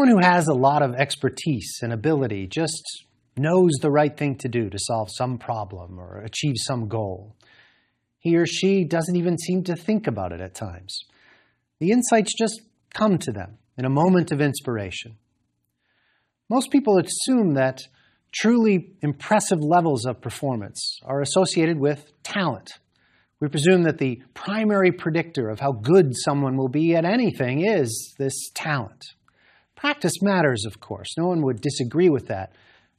Someone who has a lot of expertise and ability just knows the right thing to do to solve some problem or achieve some goal. He or she doesn't even seem to think about it at times. The insights just come to them in a moment of inspiration. Most people assume that truly impressive levels of performance are associated with talent. We presume that the primary predictor of how good someone will be at anything is this talent. Practice matters, of course. No one would disagree with that.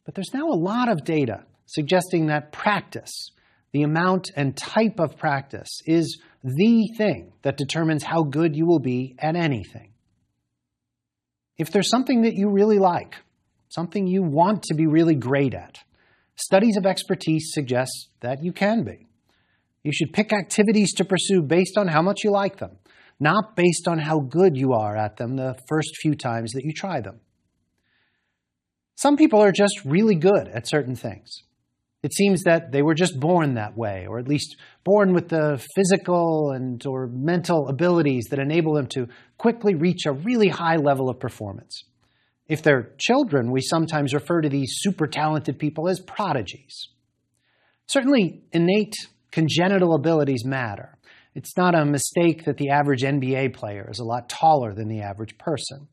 But there's now a lot of data suggesting that practice, the amount and type of practice, is the thing that determines how good you will be at anything. If there's something that you really like, something you want to be really great at, studies of expertise suggest that you can be. You should pick activities to pursue based on how much you like them, not based on how good you are at them the first few times that you try them. Some people are just really good at certain things. It seems that they were just born that way, or at least born with the physical and or mental abilities that enable them to quickly reach a really high level of performance. If they're children, we sometimes refer to these super talented people as prodigies. Certainly, innate congenital abilities matter. It's not a mistake that the average NBA player is a lot taller than the average person.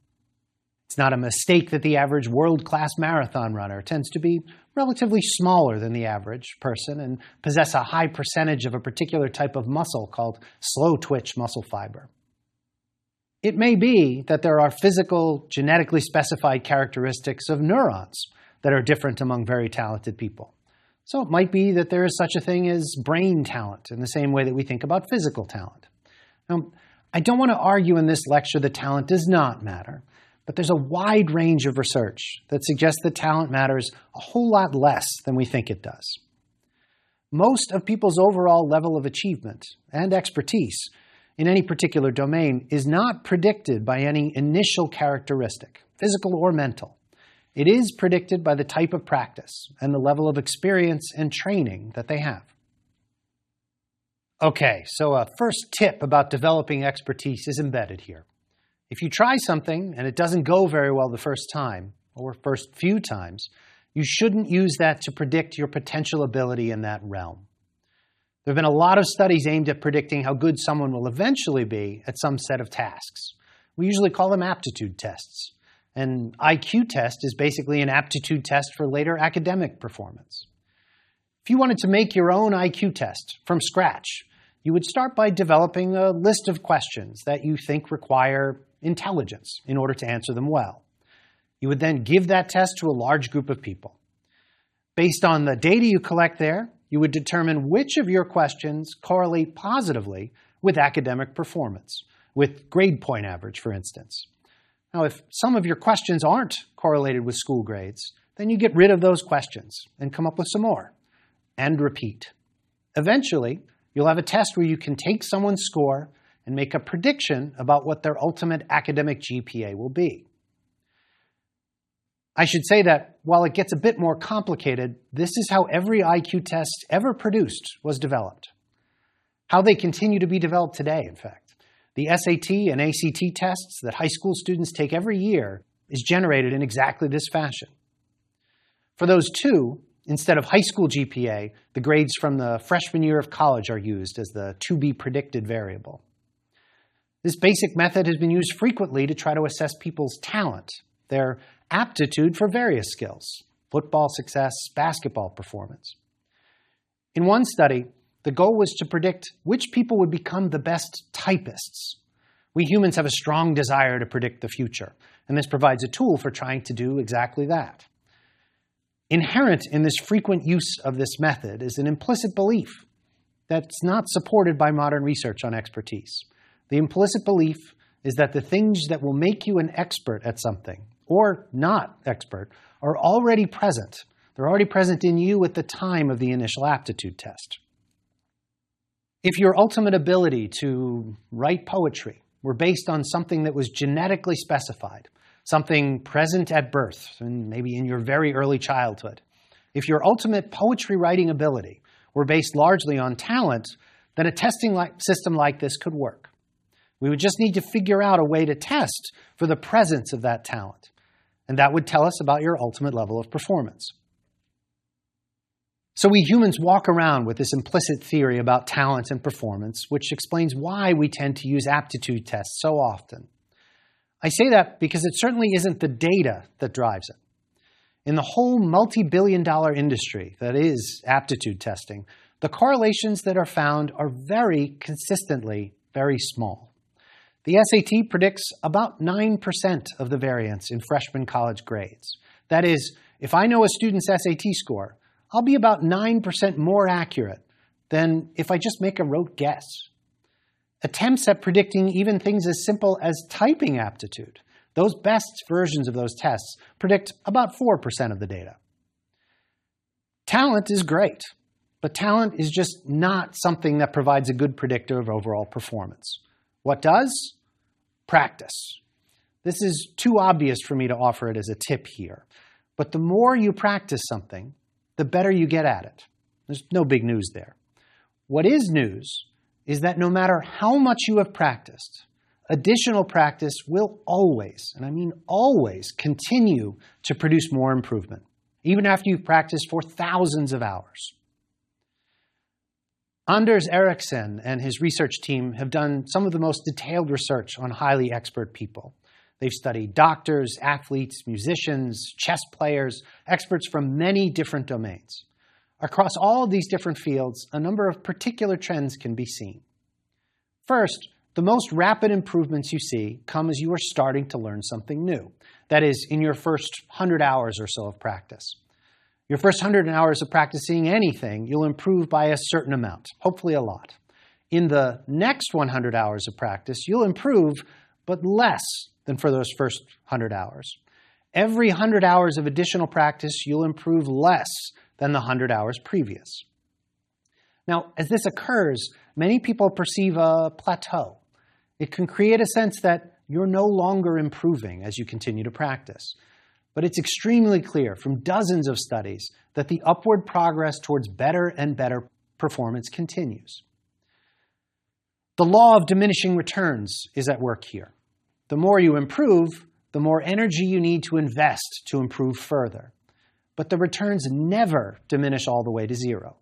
It's not a mistake that the average world class marathon runner tends to be relatively smaller than the average person and possess a high percentage of a particular type of muscle called slow twitch muscle fiber. It may be that there are physical, genetically specified characteristics of neurons that are different among very talented people. So it might be that there is such a thing as brain talent in the same way that we think about physical talent. Now, I don't want to argue in this lecture that talent does not matter, but there's a wide range of research that suggests that talent matters a whole lot less than we think it does. Most of people's overall level of achievement and expertise in any particular domain is not predicted by any initial characteristic, physical or mental. It is predicted by the type of practice and the level of experience and training that they have. Okay, so a first tip about developing expertise is embedded here. If you try something and it doesn't go very well the first time, or first few times, you shouldn't use that to predict your potential ability in that realm. There have been a lot of studies aimed at predicting how good someone will eventually be at some set of tasks. We usually call them aptitude tests. An IQ test is basically an aptitude test for later academic performance. If you wanted to make your own IQ test from scratch, you would start by developing a list of questions that you think require intelligence in order to answer them well. You would then give that test to a large group of people. Based on the data you collect there, you would determine which of your questions correlate positively with academic performance, with grade point average, for instance. Now, if some of your questions aren't correlated with school grades, then you get rid of those questions and come up with some more, and repeat. Eventually, you'll have a test where you can take someone's score and make a prediction about what their ultimate academic GPA will be. I should say that while it gets a bit more complicated, this is how every IQ test ever produced was developed. How they continue to be developed today, in fact. The SAT and ACT tests that high school students take every year is generated in exactly this fashion. For those two, instead of high school GPA, the grades from the freshman year of college are used as the to be predicted variable. This basic method has been used frequently to try to assess people's talent, their aptitude for various skills football success, basketball performance. In one study, the goal was to predict which people would become the best typists. We humans have a strong desire to predict the future, and this provides a tool for trying to do exactly that. Inherent in this frequent use of this method is an implicit belief that's not supported by modern research on expertise. The implicit belief is that the things that will make you an expert at something, or not expert, are already present. They're already present in you at the time of the initial aptitude test. If your ultimate ability to write poetry were based on something that was genetically specified, something present at birth, and maybe in your very early childhood, if your ultimate poetry writing ability were based largely on talent, then a testing system like this could work. We would just need to figure out a way to test for the presence of that talent. And that would tell us about your ultimate level of performance. So we humans walk around with this implicit theory about talent and performance, which explains why we tend to use aptitude tests so often. I say that because it certainly isn't the data that drives it. In the whole multi billion dollar industry that is aptitude testing, the correlations that are found are very consistently very small. The SAT predicts about 9% of the variance in freshman college grades. That is, if I know a student's SAT score, I'll be about 9% more accurate than if I just make a rote guess. Attempts at predicting even things as simple as typing aptitude, those best versions of those tests, predict about 4% of the data. Talent is great. But talent is just not something that provides a good predictor of overall performance. What does? Practice. This is too obvious for me to offer it as a tip here. But the more you practice something, the better you get at it. There's no big news there. What is news is that no matter how much you have practiced, additional practice will always, and I mean always, continue to produce more improvement, even after you've practiced for thousands of hours. Anders Ericsson and his research team have done some of the most detailed research on highly expert people. They've studied doctors, athletes, musicians, chess players, experts from many different domains. Across all of these different fields, a number of particular trends can be seen. First, the most rapid improvements you see come as you are starting to learn something new. That is, in your first 100 hours or so of practice. Your first 100 hours of practicing anything, you'll improve by a certain amount, hopefully a lot. In the next 100 hours of practice, you'll improve, but less than for those first 100 hours. Every 100 hours of additional practice, you'll improve less than the 100 hours previous. Now, as this occurs, many people perceive a plateau. It can create a sense that you're no longer improving as you continue to practice. But it's extremely clear from dozens of studies that the upward progress towards better and better performance continues. The law of diminishing returns is at work here. The more you improve, the more energy you need to invest to improve further. But the returns never diminish all the way to zero.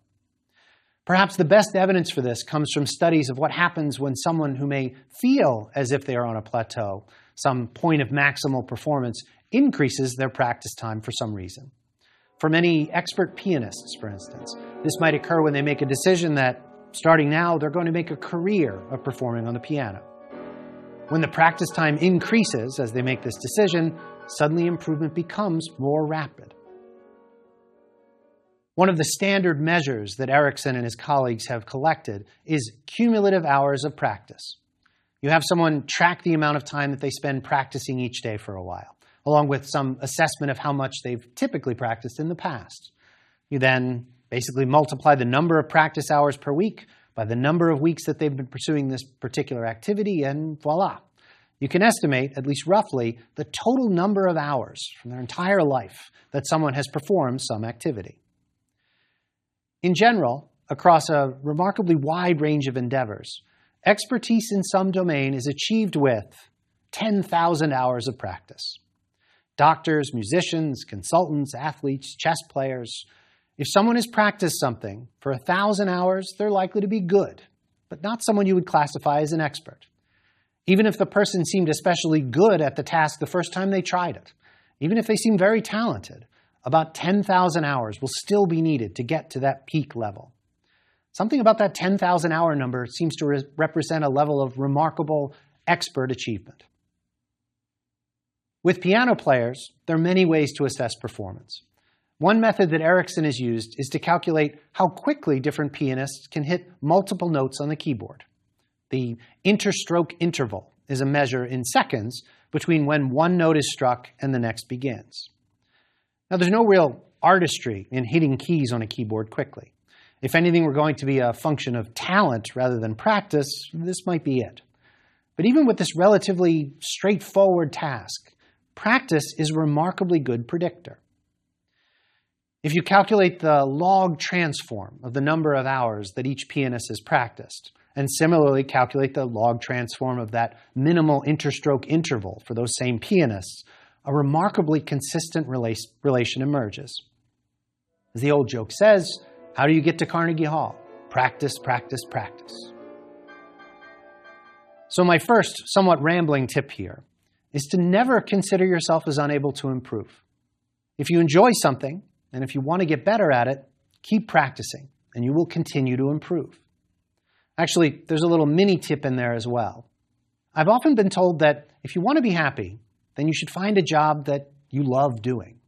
Perhaps the best evidence for this comes from studies of what happens when someone who may feel as if they are on a plateau, some point of maximal performance, increases their practice time for some reason. For many expert pianists, for instance, this might occur when they make a decision that, starting now, they're going to make a career of performing on the piano. When the practice time increases as they make this decision, suddenly improvement becomes more rapid. One of the standard measures that Ericsson and his colleagues have collected is cumulative hours of practice. You have someone track the amount of time that they spend practicing each day for a while along with some assessment of how much they've typically practiced in the past. You then basically multiply the number of practice hours per week by the number of weeks that they've been pursuing this particular activity, and voila. You can estimate, at least roughly, the total number of hours from their entire life that someone has performed some activity. In general, across a remarkably wide range of endeavors, expertise in some domain is achieved with 10,000 hours of practice doctors, musicians, consultants, athletes, chess players. If someone has practiced something for a thousand hours, they're likely to be good, but not someone you would classify as an expert. Even if the person seemed especially good at the task the first time they tried it, even if they seem very talented, about 10,000 hours will still be needed to get to that peak level. Something about that 10,000 hour number seems to re represent a level of remarkable expert achievement. With piano players, there are many ways to assess performance. One method that Ericsson has used is to calculate how quickly different pianists can hit multiple notes on the keyboard. The interstroke interval is a measure in seconds between when one note is struck and the next begins. Now, there's no real artistry in hitting keys on a keyboard quickly. If anything were going to be a function of talent rather than practice, this might be it. But even with this relatively straightforward task, practice is a remarkably good predictor. If you calculate the log transform of the number of hours that each pianist has practiced, and similarly calculate the log transform of that minimal interstroke interval for those same pianists, a remarkably consistent relation emerges. As the old joke says, how do you get to Carnegie Hall? Practice, practice, practice. So, my first, somewhat rambling tip here is to never consider yourself as unable to improve. If you enjoy something, and if you want to get better at it, keep practicing, and you will continue to improve. Actually, there's a little mini tip in there as well. I've often been told that if you want to be happy, then you should find a job that you love doing.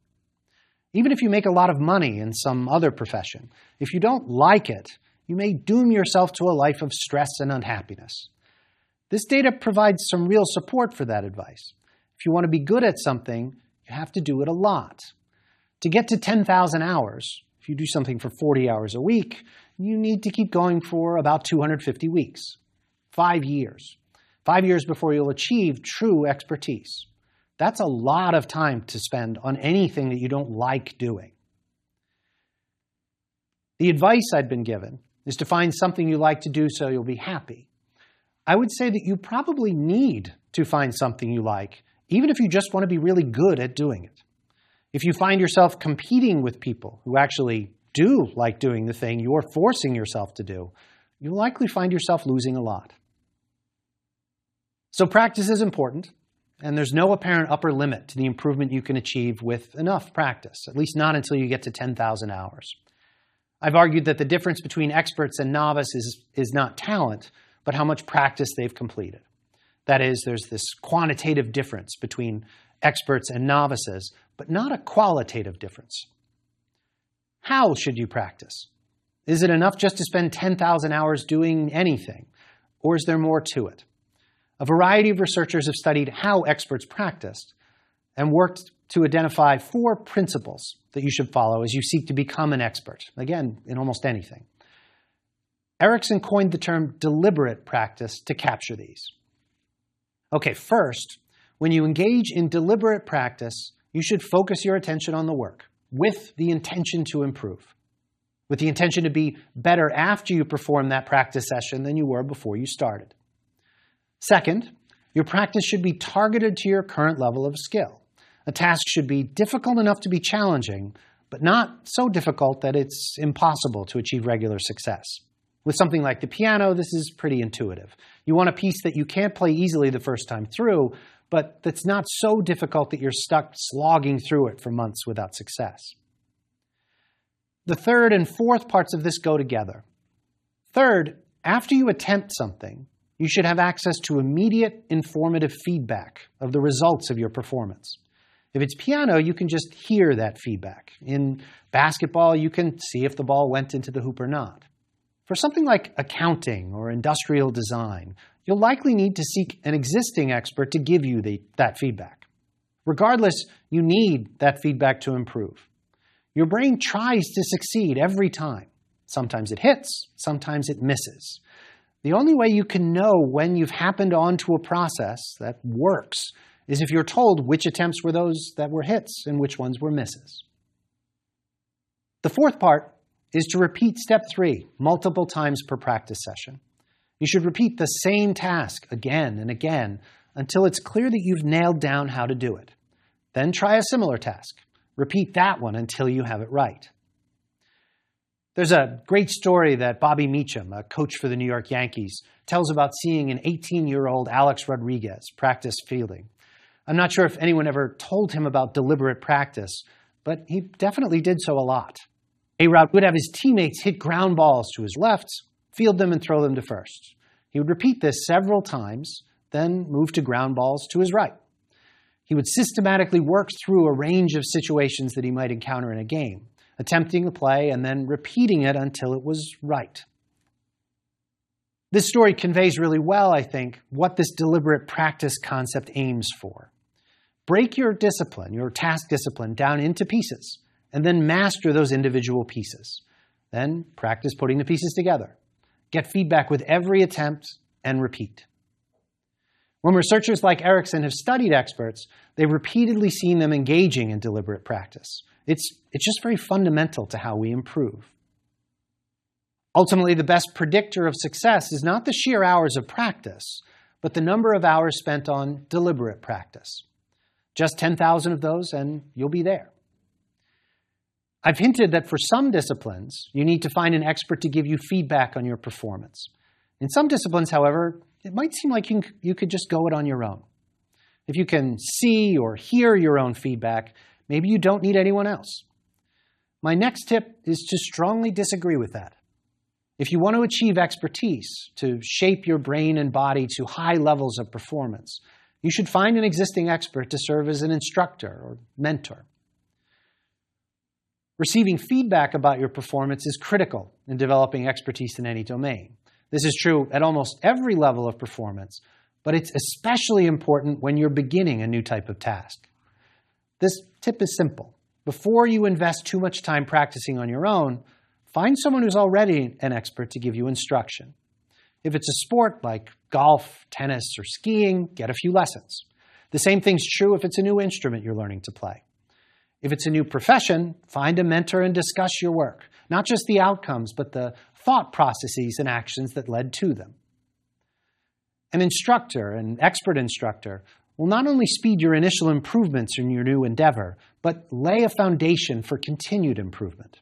Even if you make a lot of money in some other profession, if you don't like it, you may doom yourself to a life of stress and unhappiness. This data provides some real support for that advice. If you want to be good at something, you have to do it a lot. To get to 10,000 hours, if you do something for 40 hours a week, you need to keep going for about 250 weeks, five years. Five years before you'll achieve true expertise. That's a lot of time to spend on anything that you don't like doing. The advice I'd been given is to find something you like to do so you'll be happy. I would say that you probably need to find something you like, even if you just want to be really good at doing it. If you find yourself competing with people who actually do like doing the thing you're forcing yourself to do, you'll likely find yourself losing a lot. So practice is important, and there's no apparent upper limit to the improvement you can achieve with enough practice, at least not until you get to 10,000 hours. I've argued that the difference between experts and novices is, is not talent, but how much practice they've completed. That is, there's this quantitative difference between experts and novices, but not a qualitative difference. How should you practice? Is it enough just to spend 10,000 hours doing anything, or is there more to it? A variety of researchers have studied how experts practiced and worked to identify four principles that you should follow as you seek to become an expert, again, in almost anything. Ericsson coined the term deliberate practice to capture these. Okay, first, when you engage in deliberate practice, you should focus your attention on the work with the intention to improve, with the intention to be better after you perform that practice session than you were before you started. Second, your practice should be targeted to your current level of skill. A task should be difficult enough to be challenging, but not so difficult that it's impossible to achieve regular success. With something like the piano, this is pretty intuitive. You want a piece that you can't play easily the first time through, but that's not so difficult that you're stuck slogging through it for months without success. The third and fourth parts of this go together. Third, after you attempt something, you should have access to immediate informative feedback of the results of your performance. If it's piano, you can just hear that feedback. In basketball, you can see if the ball went into the hoop or not. For something like accounting or industrial design, you'll likely need to seek an existing expert to give you the, that feedback. Regardless, you need that feedback to improve. Your brain tries to succeed every time. Sometimes it hits, sometimes it misses. The only way you can know when you've happened onto a process that works is if you're told which attempts were those that were hits and which ones were misses. The fourth part is to repeat step three multiple times per practice session. You should repeat the same task again and again until it's clear that you've nailed down how to do it. Then try a similar task. Repeat that one until you have it right. There's a great story that Bobby Meacham, a coach for the New York Yankees, tells about seeing an 18 year old Alex Rodriguez practice fielding. I'm not sure if anyone ever told him about deliberate practice, but he definitely did so a lot. A-Rod would have his teammates hit ground balls to his left, field them, and throw them to first. He would repeat this several times, then move to ground balls to his right. He would systematically work through a range of situations that he might encounter in a game, attempting the play and then repeating it until it was right. This story conveys really well, I think, what this deliberate practice concept aims for. Break your discipline, your task discipline, down into pieces and then master those individual pieces. Then practice putting the pieces together. Get feedback with every attempt and repeat. When researchers like Ericsson have studied experts, they've repeatedly seen them engaging in deliberate practice. It's, it's just very fundamental to how we improve. Ultimately, the best predictor of success is not the sheer hours of practice, but the number of hours spent on deliberate practice. Just 10,000 of those, and you'll be there. I've hinted that for some disciplines, you need to find an expert to give you feedback on your performance. In some disciplines, however, it might seem like you, could just go it on your own. If you can see or hear your own feedback, maybe you don't need anyone else. My next tip is to strongly disagree with that. If you want to achieve expertise, to shape your brain and body to high levels of performance, you should find an existing expert to serve as an instructor or mentor. Receiving feedback about your performance is critical in developing expertise in any domain. This is true at almost every level of performance, but it's especially important when you're beginning a new type of task. This tip is simple. Before you invest too much time practicing on your own, Find someone who's already an expert to give you instruction. If it's a sport like golf, tennis, or skiing, get a few lessons. The same thing's true if it's a new instrument you're learning to play. If it's a new profession, find a mentor and discuss your work, not just the outcomes, but the thought processes and actions that led to them. An instructor, an expert instructor, will not only speed your initial improvements in your new endeavor, but lay a foundation for continued improvement.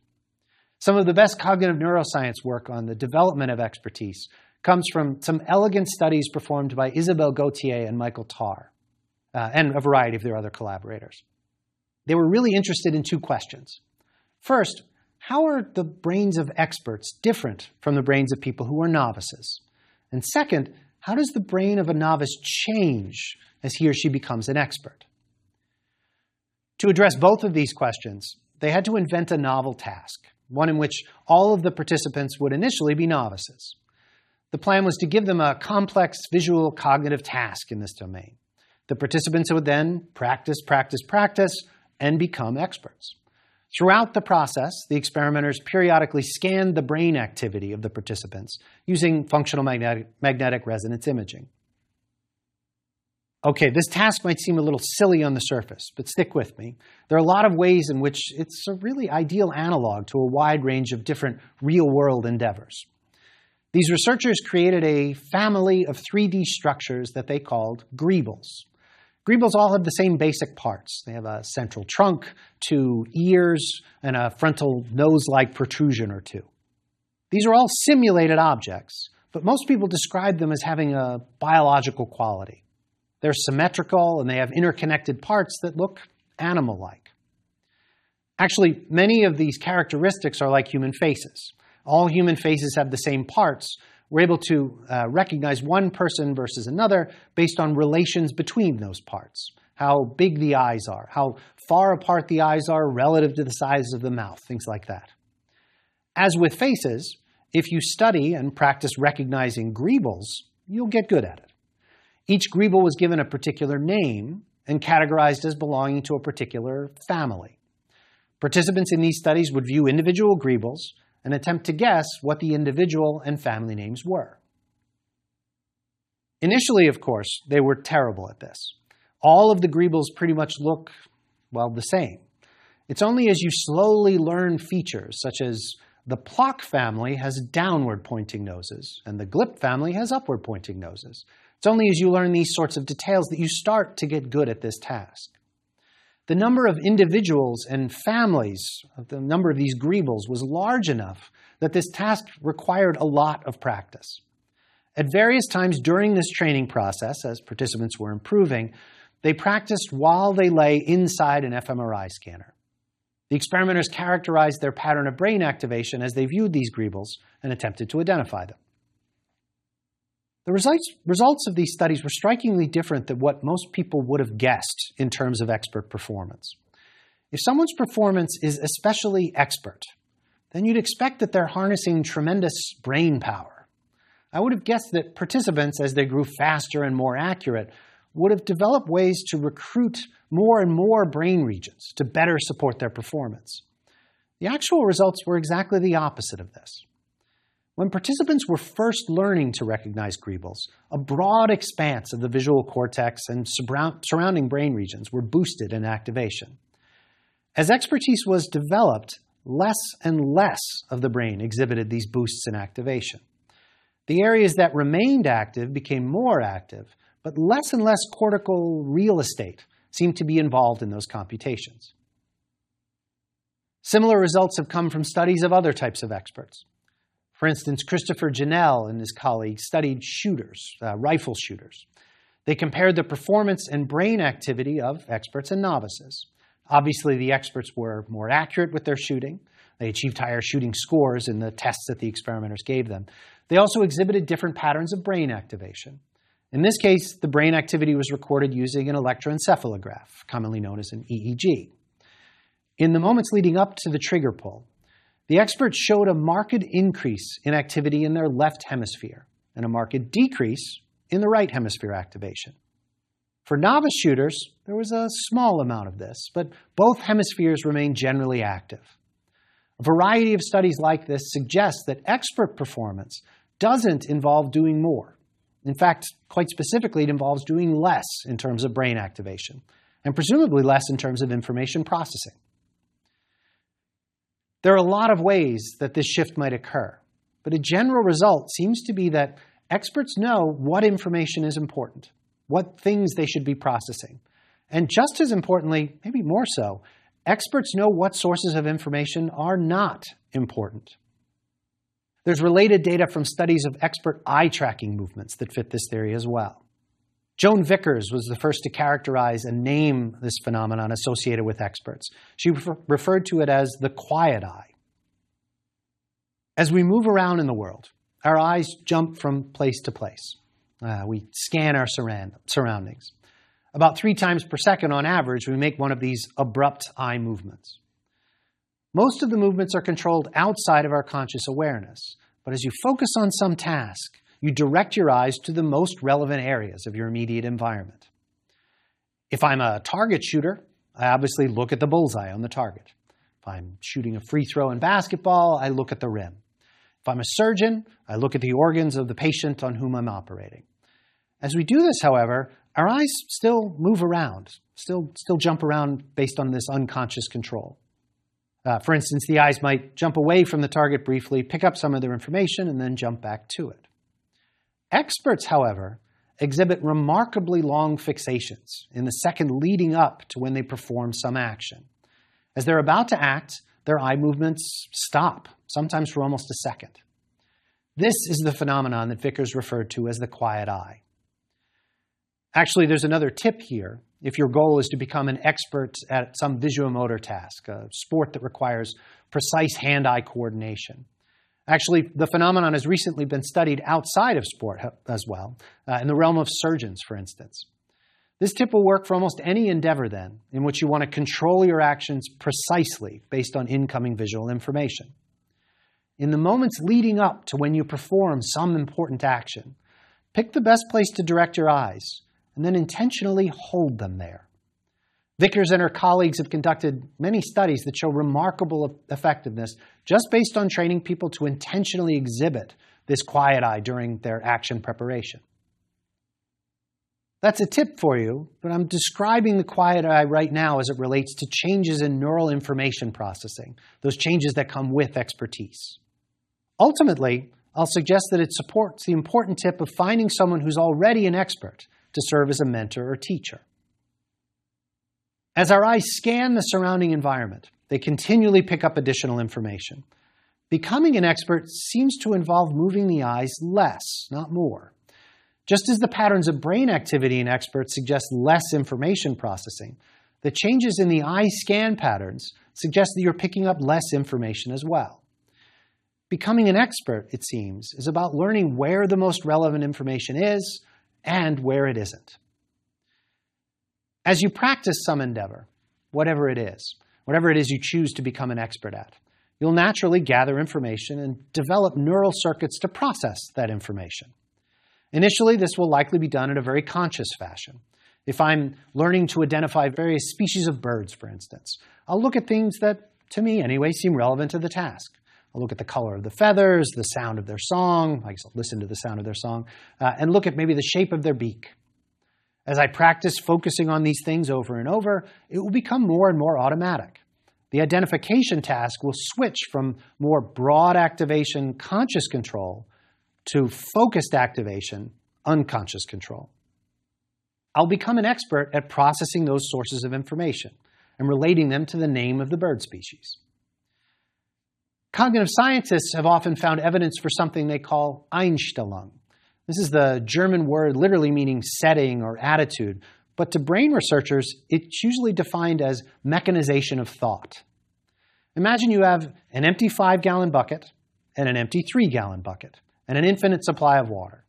Some of the best cognitive neuroscience work on the development of expertise comes from some elegant studies performed by Isabel Gauthier and Michael Tarr, uh, and a variety of their other collaborators. They were really interested in two questions. First, how are the brains of experts different from the brains of people who are novices? And second, how does the brain of a novice change as he or she becomes an expert? To address both of these questions, they had to invent a novel task one in which all of the participants would initially be novices. The plan was to give them a complex visual cognitive task in this domain. The participants would then practice, practice, practice, and become experts. Throughout the process, the experimenters periodically scanned the brain activity of the participants using functional magnetic, resonance imaging. Okay, this task might seem a little silly on the surface, but stick with me. There are a lot of ways in which it's a really ideal analog to a wide range of different real-world endeavors. These researchers created a family of 3D structures that they called greebles. Greebles all have the same basic parts. They have a central trunk, two ears, and a frontal nose-like protrusion or two. These are all simulated objects, but most people describe them as having a biological quality. They're symmetrical and they have interconnected parts that look animal-like. Actually, many of these characteristics are like human faces. All human faces have the same parts. We're able to uh, recognize one person versus another based on relations between those parts. How big the eyes are, how far apart the eyes are relative to the size of the mouth, things like that. As with faces, if you study and practice recognizing greebles, you'll get good at it. Each greeble was given a particular name and categorized as belonging to a particular family. Participants in these studies would view individual greebles and attempt to guess what the individual and family names were. Initially, of course, they were terrible at this. All of the greebles pretty much look, well, the same. It's only as you slowly learn features, such as the Plock family has downward pointing noses, and the Glip family has upward pointing noses, it's only as you learn these sorts of details that you start to get good at this task. The number of individuals and families, the number of these greebles, was large enough that this task required a lot of practice. At various times during this training process, as participants were improving, they practiced while they lay inside an fMRI scanner. The experimenters characterized their pattern of brain activation as they viewed these greebles and attempted to identify them. The results, results of these studies were strikingly different than what most people would have guessed in terms of expert performance. If someone's performance is especially expert, then you'd expect that they're harnessing tremendous brain power. I would have guessed that participants, as they grew faster and more accurate, would have developed ways to recruit more and more brain regions to better support their performance. The actual results were exactly the opposite of this. When participants were first learning to recognize greebles, a broad expanse of the visual cortex and surrounding brain regions were boosted in activation. As expertise was developed, less and less of the brain exhibited these boosts in activation. The areas that remained active became more active, but less and less cortical real estate seemed to be involved in those computations. Similar results have come from studies of other types of experts. For instance, Christopher Janelle and his colleagues studied shooters, uh, rifle shooters. They compared the performance and brain activity of experts and novices. Obviously, the experts were more accurate with their shooting. They achieved higher shooting scores in the tests that the experimenters gave them. They also exhibited different patterns of brain activation. In this case, the brain activity was recorded using an electroencephalograph, commonly known as an EEG. In the moments leading up to the trigger pull, the experts showed a marked increase in activity in their left hemisphere and a marked decrease in the right hemisphere activation. For novice shooters, there was a small amount of this, but both hemispheres remained generally active. A variety of studies like this suggest that expert performance doesn't involve doing more. In fact, quite specifically, it involves doing less in terms of brain activation, and presumably less in terms of information processing. There are a lot of ways that this shift might occur, but a general result seems to be that experts know what information is important, what things they should be processing. And just as importantly, maybe more so, experts know what sources of information are not important. There's related data from studies of expert eye tracking movements that fit this theory as well. Joan Vickers was the first to characterize and name this phenomenon associated with experts. She refer referred to it as the quiet eye. As we move around in the world, our eyes jump from place to place. Uh, we scan our surround surroundings. About three times per second on average, we make one of these abrupt eye movements. Most of the movements are controlled outside of our conscious awareness, but as you focus on some task, you direct your eyes to the most relevant areas of your immediate environment. If I'm a target shooter, I obviously look at the bullseye on the target. If I'm shooting a free throw in basketball, I look at the rim. If I'm a surgeon, I look at the organs of the patient on whom I'm operating. As we do this, however, our eyes still move around, still, still jump around based on this unconscious control. Uh, for instance, the eyes might jump away from the target briefly, pick up some of their information, and then jump back to it. Experts, however, exhibit remarkably long fixations in the second leading up to when they perform some action. As they're about to act, their eye movements stop, sometimes for almost a second. This is the phenomenon that Vickers referred to as the quiet eye. Actually, there's another tip here if your goal is to become an expert at some visuomotor task, a sport that requires precise hand eye coordination. Actually, the phenomenon has recently been studied outside of sport as well, uh, in the realm of surgeons, for instance. This tip will work for almost any endeavor, then, in which you want to control your actions precisely based on incoming visual information. In the moments leading up to when you perform some important action, pick the best place to direct your eyes and then intentionally hold them there. Vickers and her colleagues have conducted many studies that show remarkable effectiveness just based on training people to intentionally exhibit this quiet eye during their action preparation. That's a tip for you, but I'm describing the quiet eye right now as it relates to changes in neural information processing, those changes that come with expertise. Ultimately, I'll suggest that it supports the important tip of finding someone who's already an expert to serve as a mentor or teacher. As our eyes scan the surrounding environment, they continually pick up additional information. Becoming an expert seems to involve moving the eyes less, not more. Just as the patterns of brain activity in experts suggest less information processing, the changes in the eye scan patterns suggest that you're picking up less information as well. Becoming an expert, it seems, is about learning where the most relevant information is and where it isn't. As you practice some endeavor, whatever it is, whatever it is you choose to become an expert at, you'll naturally gather information and develop neural circuits to process that information. Initially, this will likely be done in a very conscious fashion. If I'm learning to identify various species of birds, for instance, I'll look at things that, to me anyway, seem relevant to the task. I'll look at the color of the feathers, the sound of their song, I guess I'll listen to the sound of their song, uh, and look at maybe the shape of their beak. As I practice focusing on these things over and over, it will become more and more automatic. the identification task will switch from more broad activation, conscious control, to focused activation, unconscious control. I'll become an expert at processing those sources of information and relating them to the name of the bird species. Cognitive scientists have often found evidence for something they call Einstellung. This is the German word literally meaning setting or attitude, but to brain researchers, it's usually defined as mechanization of thought. Imagine you have an empty five gallon bucket and an empty three gallon bucket and an infinite supply of water.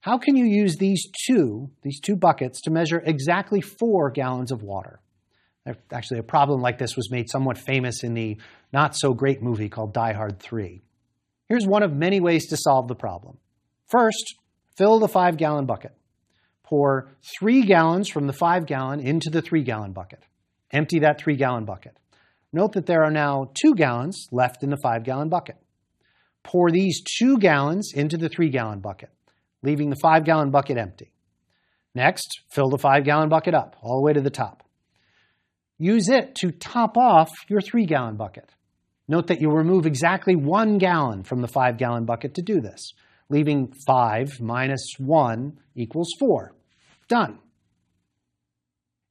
How can you use these two, these two buckets, to measure exactly four gallons of water? Actually, a problem like this was made somewhat famous in the not so great movie called Die Hard 3. Here's one of many ways to solve the problem. First, fill the five gallon bucket. Pour three gallons from the five gallon into the three gallon bucket. Empty that three gallon bucket. Note that there are now two gallons left in the five gallon bucket. Pour these two gallons into the three gallon bucket, leaving the five gallon bucket empty. Next, fill the five gallon bucket up all the way to the top. Use it to top off your three gallon bucket. Note that you'll remove exactly one gallon from the five gallon bucket to do this, leaving five minus one equals four. Done.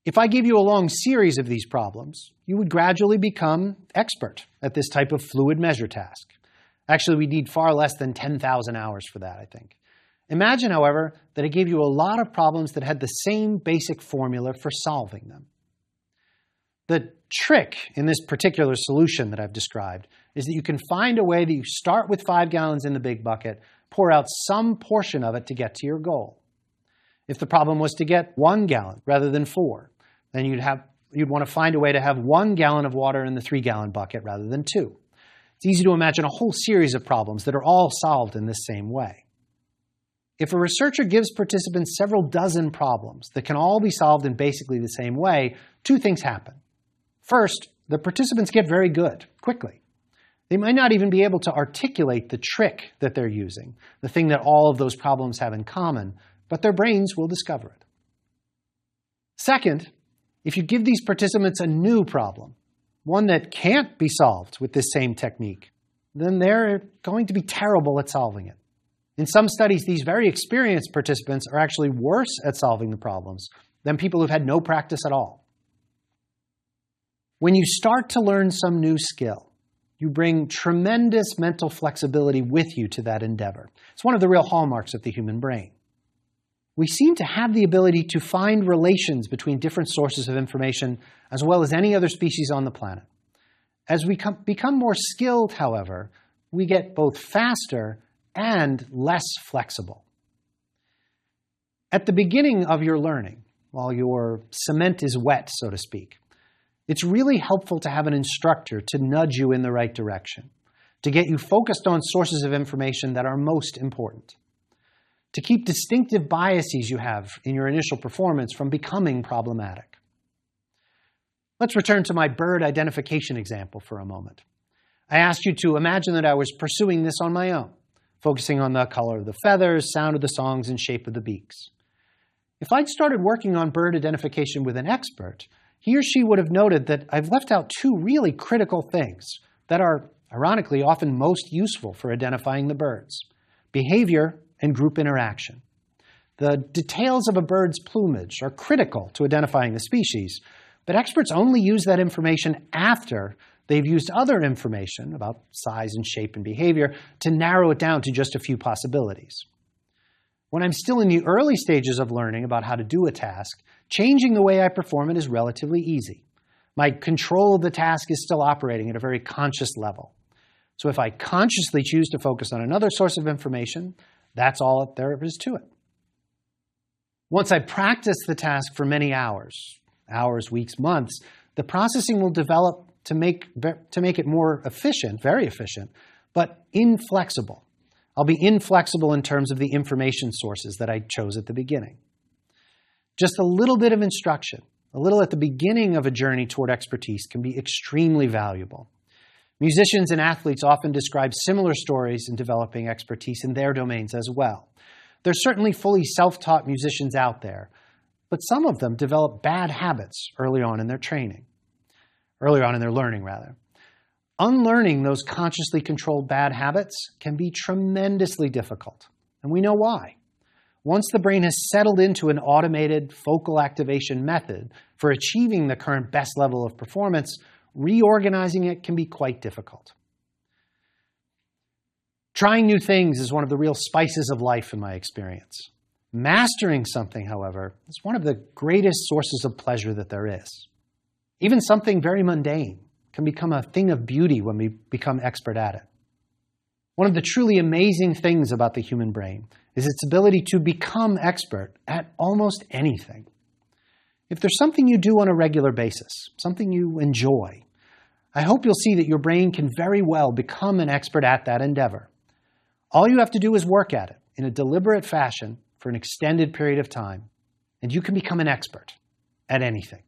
If I give you a long series of these problems, you would gradually become expert at this type of fluid measure task. Actually, we need far less than 10,000 hours for that, I think. Imagine, however, that I gave you a lot of problems that had the same basic formula for solving them. The trick in this particular solution that I've described is that you can find a way that you start with five gallons in the big bucket, pour out some portion of it to get to your goal. If the problem was to get one gallon rather than four, then you'd, have, you'd want to find a way to have one gallon of water in the three gallon bucket rather than two. It's easy to imagine a whole series of problems that are all solved in this same way. If a researcher gives participants several dozen problems that can all be solved in basically the same way, two things happen. First, the participants get very good quickly. They might not even be able to articulate the trick that they're using, the thing that all of those problems have in common, but their brains will discover it. Second, if you give these participants a new problem, one that can't be solved with this same technique, then they're going to be terrible at solving it. In some studies, these very experienced participants are actually worse at solving the problems than people who've had no practice at all. When you start to learn some new skill, you bring tremendous mental flexibility with you to that endeavor. It's one of the real hallmarks of the human brain. We seem to have the ability to find relations between different sources of information as well as any other species on the planet. As we become more skilled, however, we get both faster and less flexible. At the beginning of your learning, while your cement is wet, so to speak, it's really helpful to have an instructor to nudge you in the right direction, to get you focused on sources of information that are most important, to keep distinctive biases you have in your initial performance from becoming problematic. Let's return to my bird identification example for a moment. I asked you to imagine that I was pursuing this on my own, focusing on the color of the feathers, sound of the songs, and shape of the beaks. If I'd started working on bird identification with an expert, he or she would have noted that I've left out two really critical things that are, ironically, often most useful for identifying the birds behavior and group interaction. The details of a bird's plumage are critical to identifying the species, but experts only use that information after they've used other information about size and shape and behavior to narrow it down to just a few possibilities. When I'm still in the early stages of learning about how to do a task, changing the way I perform it is relatively easy. My control of the task is still operating at a very conscious level. So if I consciously choose to focus on another source of information, that's all there is to it. Once I practice the task for many hours, hours, weeks, months, the processing will develop to make, to make it more efficient, very efficient, but inflexible. I'll be inflexible in terms of the information sources that I chose at the beginning. Just a little bit of instruction, a little at the beginning of a journey toward expertise can be extremely valuable. Musicians and athletes often describe similar stories in developing expertise in their domains as well. There's certainly fully self taught musicians out there, but some of them develop bad habits early on in their training. earlier on in their learning, rather. Unlearning those consciously controlled bad habits can be tremendously difficult, and we know why. Once the brain has settled into an automated focal activation method for achieving the current best level of performance, reorganizing it can be quite difficult. Trying new things is one of the real spices of life in my experience. Mastering something, however, is one of the greatest sources of pleasure that there is. Even something very mundane can become a thing of beauty when we become expert at it. One of the truly amazing things about the human brain is its ability to become expert at almost anything. If there's something you do on a regular basis, something you enjoy, I hope you'll see that your brain can very well become an expert at that endeavor. All you have to do is work at it in a deliberate fashion for an extended period of time, and you can become an expert at anything.